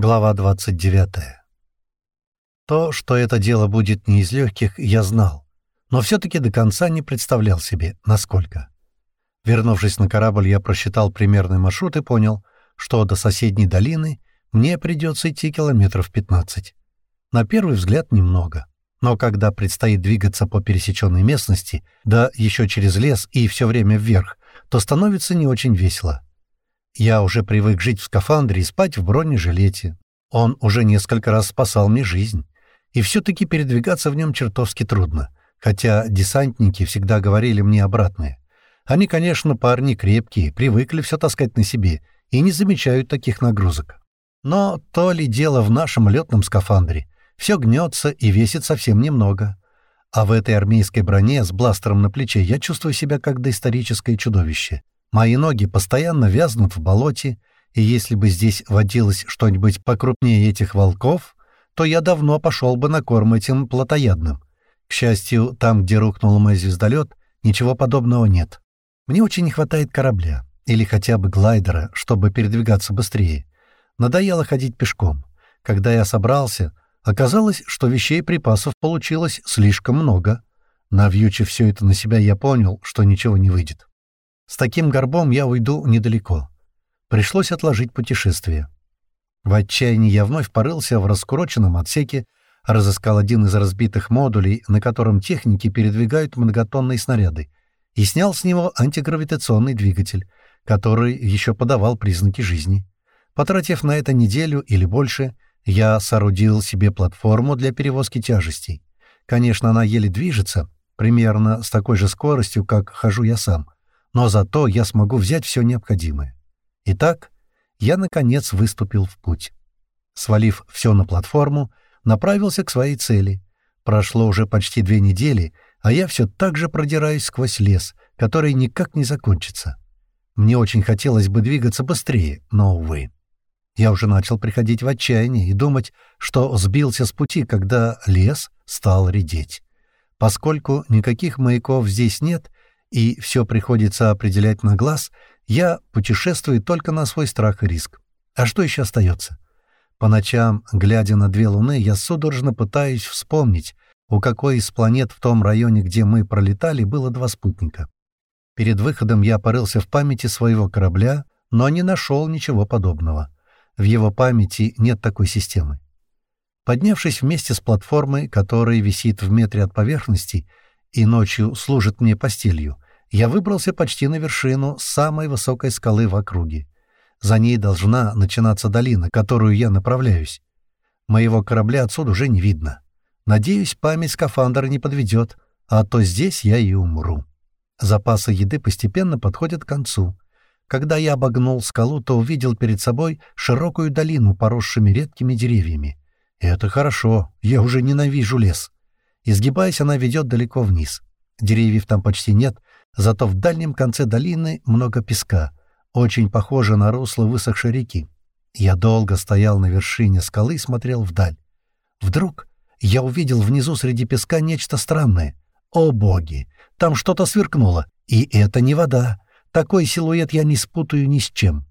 Глава 29. То, что это дело будет не из легких, я знал, но все-таки до конца не представлял себе, насколько. Вернувшись на корабль, я просчитал примерный маршрут и понял, что до соседней долины мне придется идти километров 15. На первый взгляд немного, но когда предстоит двигаться по пересеченной местности, да еще через лес и все время вверх, то становится не очень весело. Я уже привык жить в скафандре и спать в бронежилете. Он уже несколько раз спасал мне жизнь. И все-таки передвигаться в нем чертовски трудно, хотя десантники всегда говорили мне обратное. Они, конечно, парни крепкие, привыкли все таскать на себе и не замечают таких нагрузок. Но то ли дело в нашем летном скафандре. Все гнется и весит совсем немного. А в этой армейской броне с бластером на плече я чувствую себя как доисторическое чудовище. Мои ноги постоянно вязнут в болоте, и если бы здесь водилось что-нибудь покрупнее этих волков, то я давно пошел бы на корм этим плотоядным. К счастью, там, где рухнул мой звездолет, ничего подобного нет. Мне очень не хватает корабля, или хотя бы глайдера, чтобы передвигаться быстрее. Надоело ходить пешком. Когда я собрался, оказалось, что вещей и припасов получилось слишком много. Навьючив все это на себя, я понял, что ничего не выйдет. С таким горбом я уйду недалеко. Пришлось отложить путешествие. В отчаянии я вновь порылся в раскуроченном отсеке, разыскал один из разбитых модулей, на котором техники передвигают многотонные снаряды, и снял с него антигравитационный двигатель, который еще подавал признаки жизни. Потратив на это неделю или больше, я соорудил себе платформу для перевозки тяжестей. Конечно, она еле движется, примерно с такой же скоростью, как хожу я сам — но зато я смогу взять все необходимое. Итак, я, наконец, выступил в путь. Свалив все на платформу, направился к своей цели. Прошло уже почти две недели, а я все так же продираюсь сквозь лес, который никак не закончится. Мне очень хотелось бы двигаться быстрее, но, увы. Я уже начал приходить в отчаяние и думать, что сбился с пути, когда лес стал редеть. Поскольку никаких маяков здесь нет, и все приходится определять на глаз, я путешествую только на свой страх и риск. А что еще остается? По ночам, глядя на две луны, я судорожно пытаюсь вспомнить, у какой из планет в том районе, где мы пролетали, было два спутника. Перед выходом я порылся в памяти своего корабля, но не нашел ничего подобного. В его памяти нет такой системы. Поднявшись вместе с платформой, которая висит в метре от поверхности, и ночью служит мне постелью, я выбрался почти на вершину самой высокой скалы в округе. За ней должна начинаться долина, которую я направляюсь. Моего корабля отсюда уже не видно. Надеюсь, память скафандра не подведет, а то здесь я и умру. Запасы еды постепенно подходят к концу. Когда я обогнул скалу, то увидел перед собой широкую долину, поросшими редкими деревьями. это хорошо, я уже ненавижу лес. Изгибаясь, она ведет далеко вниз. Деревьев там почти нет, зато в дальнем конце долины много песка, очень похоже на русло высохшей реки. Я долго стоял на вершине скалы и смотрел вдаль. Вдруг я увидел внизу среди песка нечто странное. О боги! Там что-то сверкнуло, и это не вода. Такой силуэт я не спутаю ни с чем.